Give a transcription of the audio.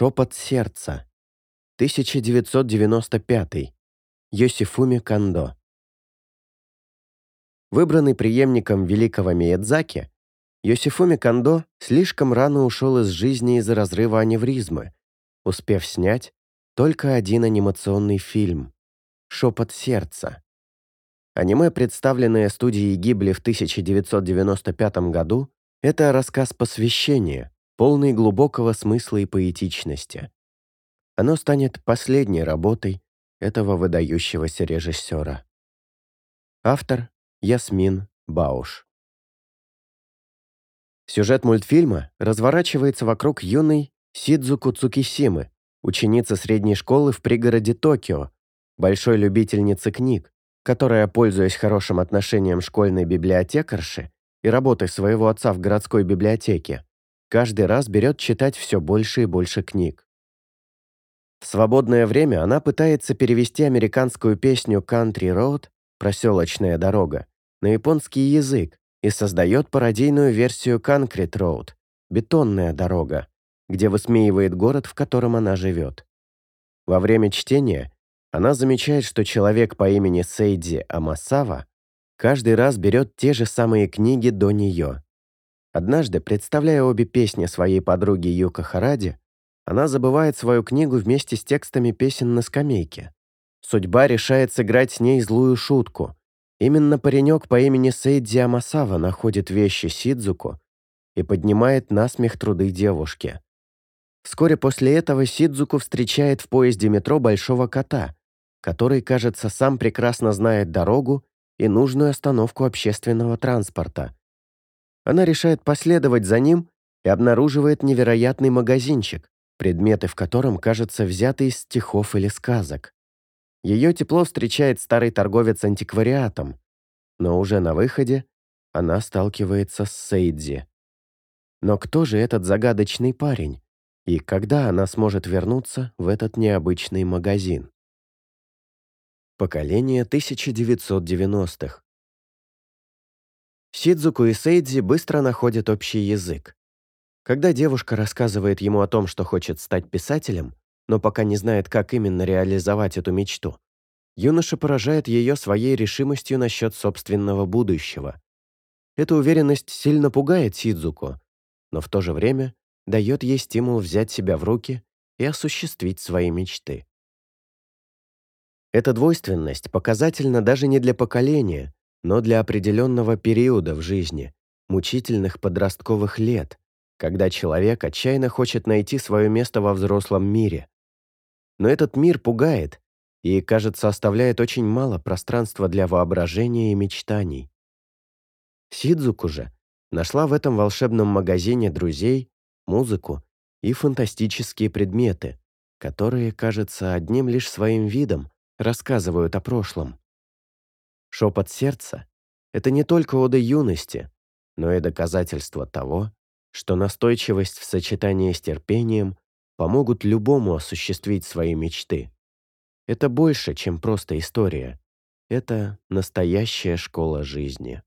Шепот сердца. 1995. Йосифуми Кандо. Выбранный преемником великого Миядзаки, Йосифуми Кандо слишком рано ушел из жизни из-за разрыва аневризмы, успев снять только один анимационный фильм «Шепот сердца». Аниме, представленное студией Гибли в 1995 году, это рассказ посвящения, полный глубокого смысла и поэтичности. Оно станет последней работой этого выдающегося режиссера. Автор Ясмин Бауш. Сюжет мультфильма разворачивается вокруг юной Сидзуку Цукисимы, ученицы средней школы в пригороде Токио, большой любительницы книг, которая, пользуясь хорошим отношением школьной библиотекарши и работой своего отца в городской библиотеке, каждый раз берет читать все больше и больше книг. В свободное время она пытается перевести американскую песню «Country Road» «Проселочная дорога» на японский язык и создает пародийную версию «Concrete Road» «Бетонная дорога», где высмеивает город, в котором она живет. Во время чтения она замечает, что человек по имени Сейди Амасава каждый раз берет те же самые книги до нее. Однажды, представляя обе песни своей подруги Юка Харади, она забывает свою книгу вместе с текстами песен на скамейке. Судьба решает сыграть с ней злую шутку. Именно паренек по имени Сейдзи Амасава находит вещи Сидзуку и поднимает насмех труды девушки. Вскоре после этого Сидзуку встречает в поезде метро большого кота, который, кажется, сам прекрасно знает дорогу и нужную остановку общественного транспорта. Она решает последовать за ним и обнаруживает невероятный магазинчик, предметы в котором, кажется, взяты из стихов или сказок. Ее тепло встречает старый торговец антиквариатом, но уже на выходе она сталкивается с Сейдзи. Но кто же этот загадочный парень? И когда она сможет вернуться в этот необычный магазин? Поколение 1990-х. Сидзуку и Сейдзи быстро находят общий язык. Когда девушка рассказывает ему о том, что хочет стать писателем, но пока не знает, как именно реализовать эту мечту, юноша поражает ее своей решимостью насчет собственного будущего. Эта уверенность сильно пугает Сидзуку, но в то же время дает ей стимул взять себя в руки и осуществить свои мечты. Эта двойственность показательна даже не для поколения, но для определенного периода в жизни, мучительных подростковых лет, когда человек отчаянно хочет найти свое место во взрослом мире. Но этот мир пугает и, кажется, оставляет очень мало пространства для воображения и мечтаний. Сидзуку же нашла в этом волшебном магазине друзей, музыку и фантастические предметы, которые, кажется, одним лишь своим видом рассказывают о прошлом. Шепот сердца — это не только ода юности, но и доказательство того, что настойчивость в сочетании с терпением помогут любому осуществить свои мечты. Это больше, чем просто история. Это настоящая школа жизни.